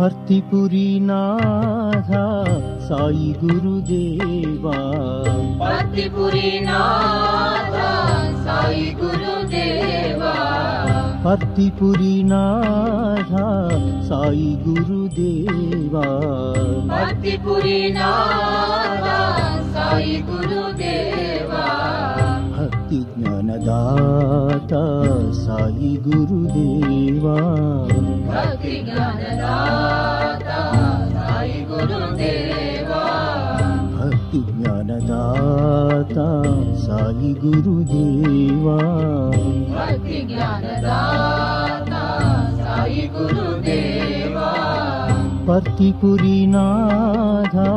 भर्तिपुरी नाथा साई गुरुदेवा। भर्तिपुरी नाथा साई गुरुदेवा। भर्तिपुरी नाथा साई गुरुदेवा। भर्तिपुरी नाथा साई गुरुदेवा। भक्ति ज्ञानदाता साई गुरुदेवा। भक्ति ज्ञान साई गुरुदेवादा सावा पतिपुरी नाधा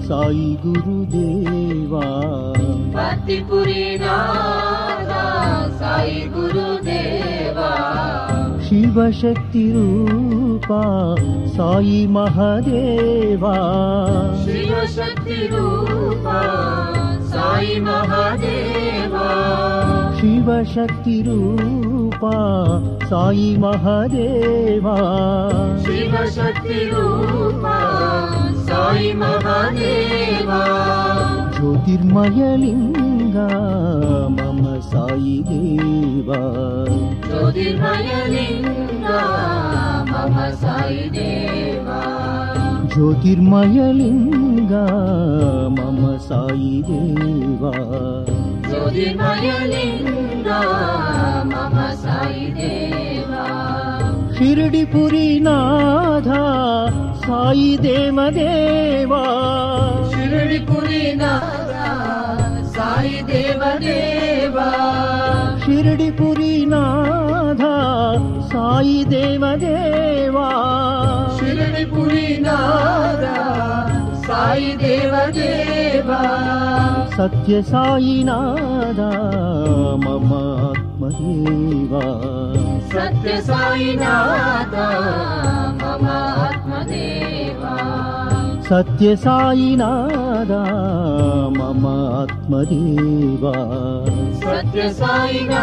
सा गुरुदेवातिपुरी सावा शिवशक्तिरूपा साई महादेवा। साई महादेवा। शिवशक्तिरूपा साई महादेवा। शिवशक्तिरूपा साई महादेवा। ज्योतिर्मयलिङ्गा मम साई देवा। ज्योतिर्मयलिङ्गा मम साई देवा। ज्योतिर्मयलिङ्गा गङ्गा मम साई देवा। ज्योतिर्मयलिङ्गा मम साई देवा। शिरडिपुरी नाधा सा देवदेवाडिपुरीना सावा शिर्डिपुरी नाधा सा देवदेवाडिपुरीना सत्यसायिनादा मम आत्मने वा सत्यसायिनादा ममात्मनेवा सत्यसायिनादा मम आत्मने वा सत्यसायिना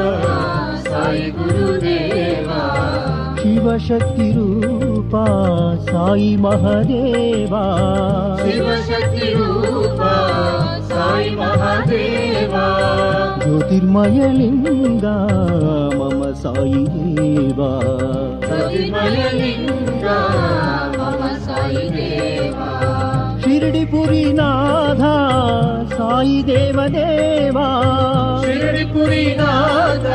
शिवशक्तिरूपा साई महादेवा। ज्योतिर्मयलिङ्गा मम साई साईदेवा शिर्डिपुरीनाधा साई देवदेवा। शिर्डिपुरीनाथ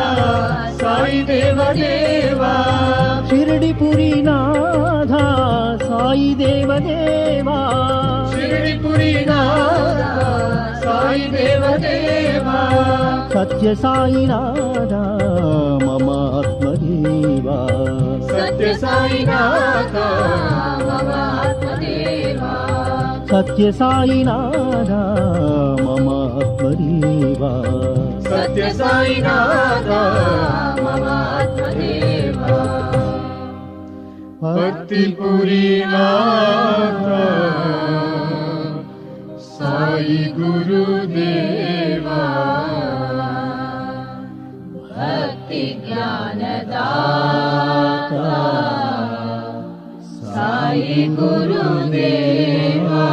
साई देवदेवा। शिरडिपुरीनाथा साई देवदेवा। पुरिनाधा साई देवदेवा। सत्य सायनादा मम आत्मदेवा। परिवा सत्यसायिना सत्यसायिनादा मम आत्मदेवा। परिवा सत्यसायिना त्रिपुरी साई गुरुदेवा भक्ति ज्ञानदा सा गुरुदेवा